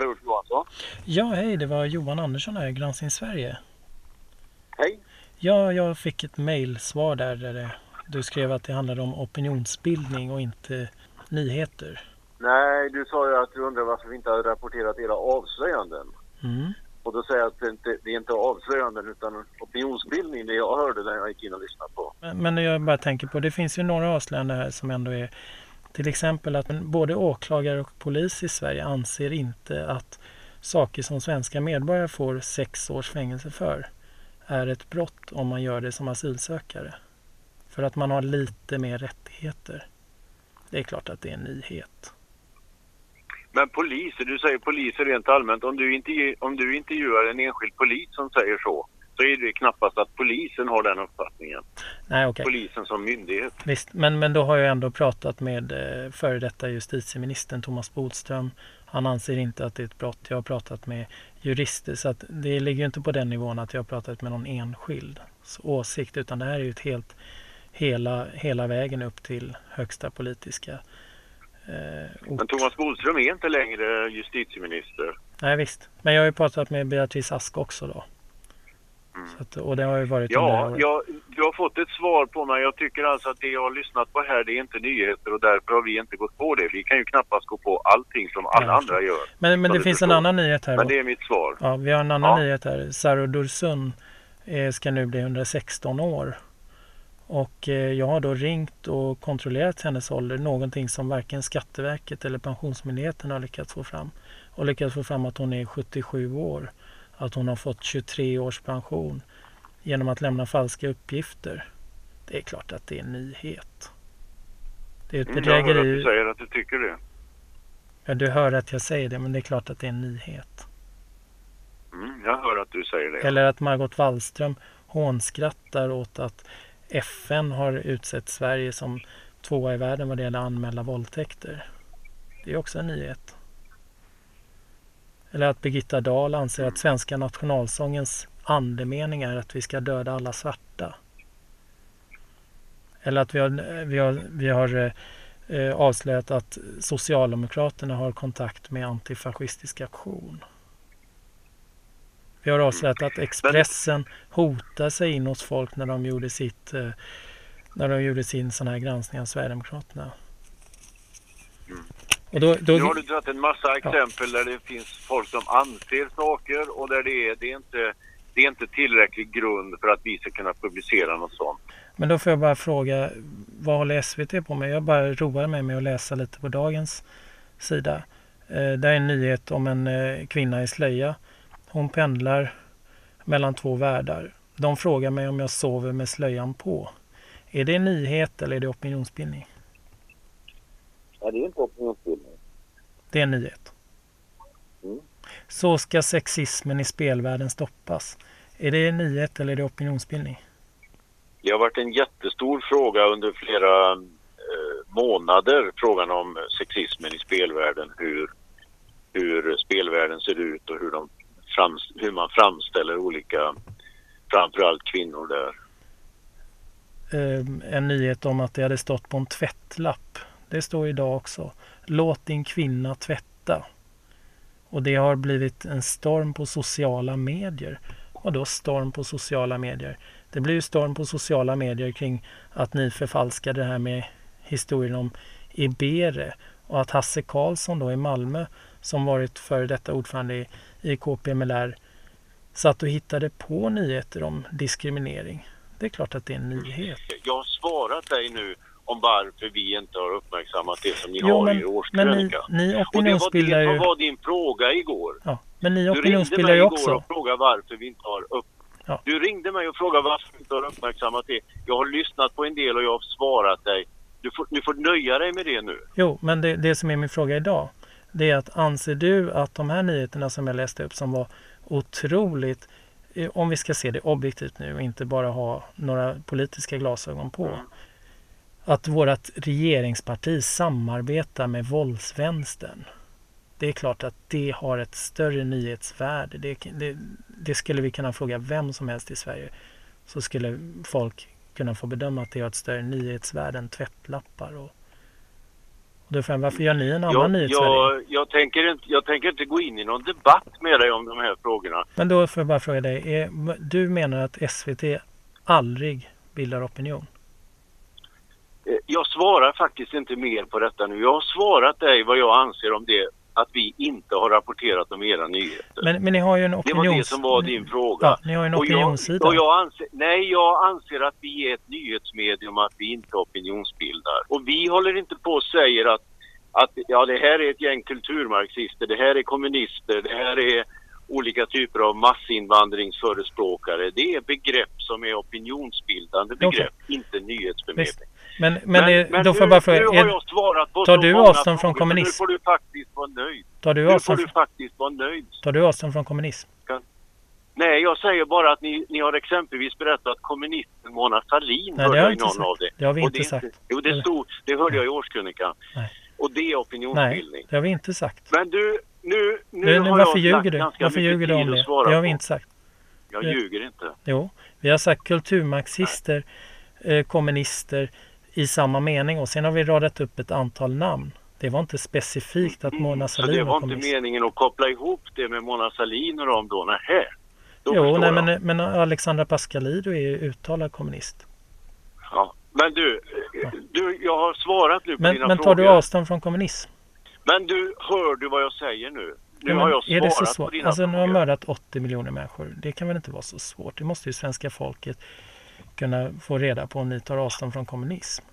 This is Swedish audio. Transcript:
Hallå Ulf Johansson. Ja, hej, det var Johan Andersson här, Granskning Sverige. Hej. Ja, jag fick ett mejlsvar där, där det, du skrev att det handlade om opinionsbildning och inte nyheter. Nej, du sa ju att du undrar varför vi inte har rapporterat era avslöjanden. Mm. Och då säger jag att det inte det är inte avslöjanden utan opinionsbildning, det jag hörde när jag gick in och lyssnade på. Men, men jag bara tänker på, det finns ju några avslöjanden här som ändå är till exempel att både åklagare och polis i Sverige anser inte att saker som svenska medborgare får sex års fängelse för är ett brott om man gör det som asylsökare. För att man har lite mer rättigheter. Det är klart att det är en nyhet. Men poliser, du säger poliser rent allmänt. Om du, intervju, om du intervjuar en enskild polis som säger så, så är det knappast att polisen har den uppfattningen. Nej, okay. Polisen som myndighet. Visst, men, men då har jag ändå pratat med eh, före detta justitieministern Thomas Bodström. Han anser inte att det är ett brott. Jag har pratat med jurister så att det ligger inte på den nivån att jag har pratat med någon enskild åsikt utan det här är ju ett helt hela, hela vägen upp till högsta politiska eh, Men Thomas Bodström är inte längre justitieminister. Nej visst, men jag har ju pratat med Beatrice Ask också då. Mm. Att, och det har ju varit Ja, jag, du har fått ett svar på mig. Jag tycker alltså att det jag har lyssnat på här det är inte nyheter och därför har vi inte gått på det. Vi kan ju knappast gå på allting som alla ja, andra gör. Men, men det finns förstår. en annan nyhet här. Men det är mitt svar. Ja, vi har en annan ja. nyhet här. Saro Dursun eh, ska nu bli 116 år. Och eh, jag har då ringt och kontrollerat hennes ålder, någonting som varken Skatteverket eller Pensionsmyndigheten har lyckats få fram. Och lyckats få fram att hon är 77 år, att hon har fått 23 års pension genom att lämna falska uppgifter. Det är klart att det är en nyhet. Det är ett bedrägeri. Mm, jag hör att du säger att du tycker det. Ja, du hör att jag säger det, men det är klart att det är en nyhet. Mm, jag hör att du säger det. Eller att Margot Wallström hånskrattar åt att FN har utsett Sverige som tvåa i världen vad det gäller anmälda våldtäkter. Det är också en nyhet. Eller att Birgitta Dahl anser att svenska nationalsångens andemening är att vi ska döda alla svarta. Eller att vi har, vi har, vi har eh, avslöjat att Socialdemokraterna har kontakt med antifascistisk aktion. Vi har avslöjat att Expressen hotar sig in hos folk när de gjorde sitt eh, när de gjorde sin sån här granskning av Sverigedemokraterna. Och då, då... Nu har du dragit en massa exempel ja. där det finns folk som anser saker och där det är, det är inte det är inte tillräcklig grund för att vi ska kunna publicera något sånt. Men då får jag bara fråga, vad håller SVT på med? Jag bara roar mig med att läsa lite på dagens sida. Eh, det är en nyhet om en eh, kvinna i slöja hon pendlar mellan två världar. De frågar mig om jag sover med slöjan på. Är det en nyhet eller är det opinionsbildning? Ja, det är inte opinionsbildning. Det är en nyhet. Mm. Så ska sexismen i spelvärlden stoppas. Är det en nyhet eller är det opinionsbildning? Det har varit en jättestor fråga under flera eh, månader, frågan om sexismen i spelvärlden. Hur, hur spelvärlden ser ut och hur de hur man framställer olika, framförallt kvinnor där. Ehm, en nyhet om att det hade stått på en tvättlapp. Det står idag också. Låt din kvinna tvätta. Och det har blivit en storm på sociala medier. Och då storm på sociala medier? Det blir ju storm på sociala medier kring att ni förfalskade det här med historien om Ibere och att Hasse Karlsson då i Malmö som varit före detta ordförande i i KPMLR satt och hittade på nyheter om diskriminering. Det är klart att det är en nyhet. Jag har svarat dig nu om varför vi inte har uppmärksammat det som ni jo, har men, i er årskrönika. Men ni, ni opinionsbildar ju... Det var din fråga igår. Ja, men ni opinionsbildar ju också. Du ringde mig igår och frågade varför vi inte har upp... Ja. Du ringde mig och frågade varför vi inte har uppmärksammat det. Jag har lyssnat på en del och jag har svarat dig. Du får, du får nöja dig med det nu. Jo, men det, det som är min fråga idag det är att anser du att de här nyheterna som jag läste upp som var otroligt, eh, om vi ska se det objektivt nu och inte bara ha några politiska glasögon på, mm. Att vårt regeringsparti samarbetar med våldsvänstern. Det är klart att det har ett större nyhetsvärde. Det, det, det skulle vi kunna fråga vem som helst i Sverige så skulle folk kunna få bedöma att det har ett större nyhetsvärde än tvättlappar och Då frågar varför gör ni en annan Jag, nyhetsvärdering? jag, jag, tänker inte, jag tänker inte gå in i någon debatt med dig om de här frågorna. Men då får jag bara fråga dig. Är, du menar att SVT aldrig bildar opinion? Eh, Jag svarar faktiskt inte mer på detta nu. Jag har svarat dig vad jag anser om det, att vi inte har rapporterat om era nyheter. Men, men ni har ju en det opinions... var det som var din fråga. Ja, ni har ju en Och jag, opinionssida. och jag anser, nej, jag anser att vi är ett nyhetsmedium, att vi inte opinionsbildar. Och vi håller inte på och säger att, att ja, det här är ett gäng kulturmarxister, det här är kommunister, det här är olika typer av massinvandringsförespråkare. Det är begrepp som är opinionsbildande begrepp, inte nyhetsförmedling. Visst. Men, men, är, då får jag bara fråga. nu har jag svarat på tar du avstånd från kommunism? Nu får du faktiskt vara nöjd. tar, du Nu får avstånd, du faktiskt vara nöjd. tar du avstånd från kommunism? Nej, jag säger bara att ni, ni har exempelvis berättat kommunisten Mona Sahlin Nej, det har jag inte sagt. av det. Det har vi inte det sagt. Jo, det, stod, det hörde jag i årskrönikan. Nej. Och det är Nej, opinionsbildning. det har vi inte sagt. Men du, nu, nu, Nu, nu, har varför jag ljuger du? Varför ljuger du om det? Det har vi inte sagt. Jag det- ljuger inte. Jo, vi har sagt kulturmarxister, eh, kommunister i samma mening och sen har vi radat upp ett antal namn. Det var inte specifikt att Mona Mm, Så det Sahlin var inte meningen att koppla ihop det med Mona Sahlin och dem då? Nähä. Då Jo, nej, men, men Alexandra Pascalidou är ju uttalad kommunist. Ja. Men du, Ja. du, jag har svarat nu på Men, dina men tar frågor. du avstånd från kommunism? Men du, hör du vad jag säger nu? Nu har men jag är det svarat så på svårt? dina Alltså nu har frågor. mördat 80 miljoner människor. Det kan väl inte vara så svårt? Det måste ju svenska folket kunna få reda på om ni tar avstånd från kommunism.